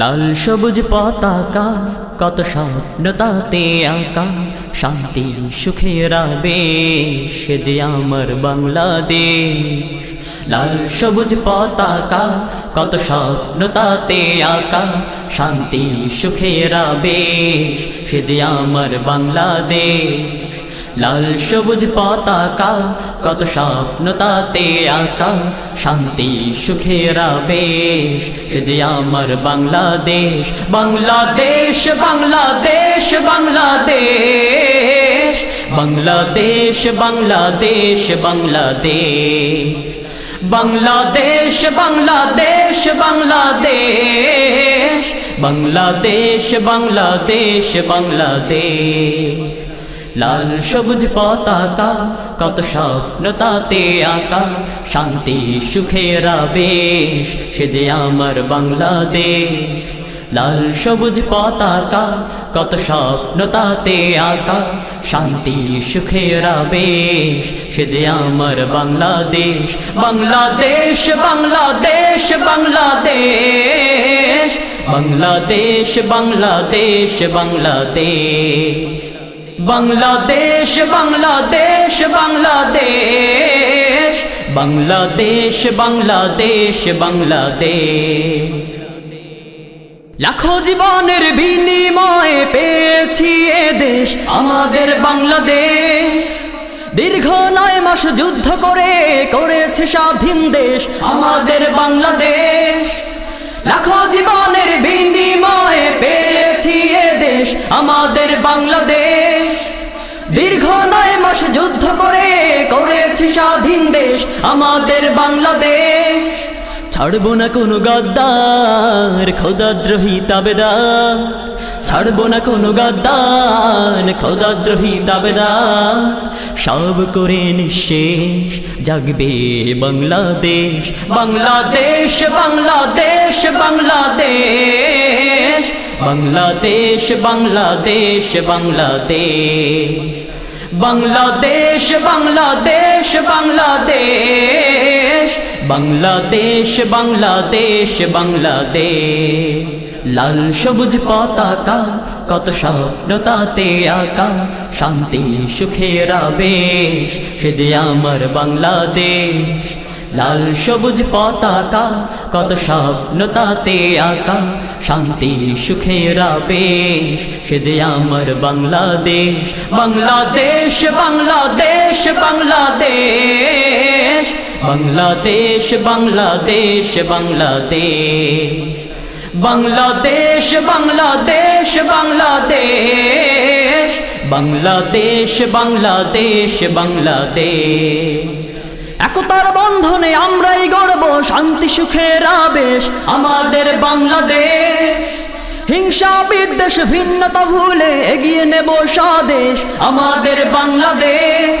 লাল সবুজ পতাকা, কত স্বপ্ন তাতে আঁকা শান্তি সুখের আবেশ যে আমার বাংলাদেশ। লাল সবুজ পতাকা, কত স্বপ্ন তাতে আঁকা শান্তি সুখের আবেশ সে যে আমার বাংলাদেশ। লাল সবুজ পতাকা কত স্বপ্ন তাতে আঁকা শান্তি সুখের বেশ যে আমার বাংলাদেশ বাংলাদেশ বাংলাদেশ বাংলাদেশ বাংলাদেশ বাংলাদেশ বাংলাদেশ বাংলাদেশ বাংলাদেশ বাংলাদেশ বাংলাদেশ বাংলাদেশ বাংলাদেশ লাল সবুজ পতাকা, কত স্বপ্ন তাতে আঁকা, শান্তি সুখের বেশ সে যে আমার বাংলাদেশ। লাল সবুজ পতাকা, কত স্বপ্ন তাতে আঁকা, শান্তি সুখের বেশ সে যে আমার বাংলাদেশ। বাংলাদেশ বাংলাদেশ বাংলাদেশ বাংলাদেশ বাংলাদেশ বাংলাদেশ। বাংলাদেশ বাংলাদেশ বাংলাদেশ বাংলাদেশ বাংলাদেশ বাংলাদেশ। লাখো জীবনের বিনিময়ে পেয়েছি এ দেশ, আমাদের বাংলাদেশ। দীর্ঘ নয় মাস যুদ্ধ করে করেছে স্বাধীন দেশ, আমাদের বাংলাদেশ। লাখো জীবনের আমাদের বাংলাদেশ। ছাড়বো না কোনো গদ্দার, খোদাদ্রোহী তাবেদার ছাড়বো না কোনো গদ্দার, খোদাদ্রোহী তাবেদার সব করে নিঃশেষ, জাগবে বাংলাদেশ। বাংলাদেশ বাংলাদেশ বাংলাদেশ। বাংলাদেশ বাংলাদেশ বাংলাদেশ। বাংলাদেশ বাংলাদেশ। বাংলাদেশ বাংলাদেশ বাংলাদেশ বাংলাদেশ লাল সবুজ পতাকা, কত স্বপ্ন আঁকা, শান্তি সুখের বেশ সে যে আমার বাংলাদেশ। লাল সবুজ পতাকা, কত স্বপ্ন আঁকা, শান্তি সুখের বেশ সে যে আমার বাংলাদেশ। বাংলাদেশ বাংলাদেশ বাংলাদেশ বাংলাদেশ বাংলাদেশ বাংলাদেশ। বাংলাদেশ বাংলাদেশ বাংলাদেশ। বাংলাদেশ বাংলাদেশ বাংলাদেশ। একতার বন্ধনে আমরাই গড়ব শান্তি, সুখের আবেশ আমাদের বাংলাদেশ। হিংসা, বিদ্বেষ, ভিন্নতা ভুলে এগিয়ে নেব স্বদেশ আমাদের বাংলাদেশ।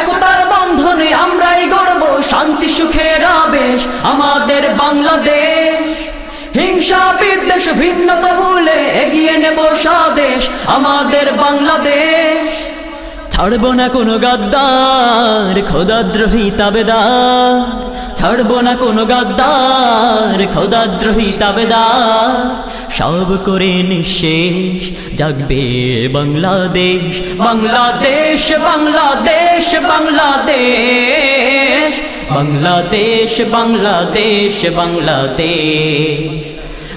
একতার বন্ধনে আমরাই গড়ব শান্তি, সুখের আবেশ আমাদের বাংলাদেশ। হিংসা, বিদ্বেষ ভিন্নতা ভুলে এগিয়ে নেব স্বদেশ আমাদের বাংলাদেশ। ছাড়বো না কোনো গাদ্দার, খোদাদ্রোহী তাবেদার। ছাড়বো না কোনো গাদ্দার, খোদাদ্রোহী তাবেদার। সব করে নিঃশেষ, জাগবে বাংলাদেশ। বাংলাদেশ বাংলাদেশ বাংলাদেশ। বাংলাদেশ বাংলাদেশ বাংলাদেশ।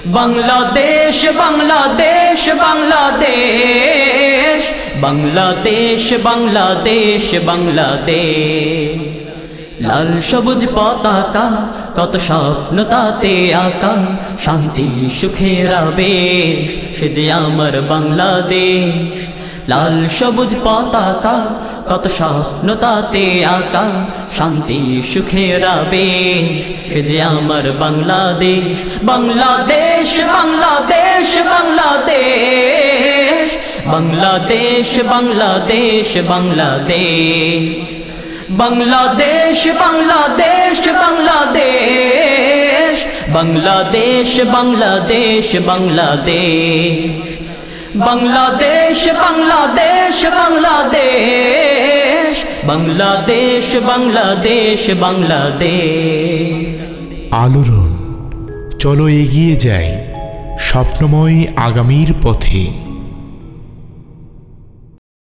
বাংলাদেশ বাংলাদেশ বাংলাদেশ। বাংলাদেশ বাংলাদেশ বাংলাদেশ। লাল সবুজ পতাকা, কত স্বপ্ন তাতে আঁকা, শান্তি সুখের বেশ সে যে আমার বাংলাদেশ। লাল সবুজ পতাকা, কত স্বপ্ন তাতে আঁকা, শান্তি সুখের বেশ সে যে আমার বাংলাদেশ। বাংলাদেশ বাংলাদেশ বাংলাদেশ বাংলাদেশ বাংলাদেশ বাংলাদেশ। বাংলাদেশ বাংলাদেশ বাংলাদেশ বাংলাদেশ বাংলাদেশ বাংলাদেশ বাংলাদেশ বাংলাদেশ বাংলাদেশ বাংলাদেশ বাংলাদেশ বাংলাদেশ আলোড়ন চলো এগিয়ে যাই স্বপ্নময় আগামীর পথে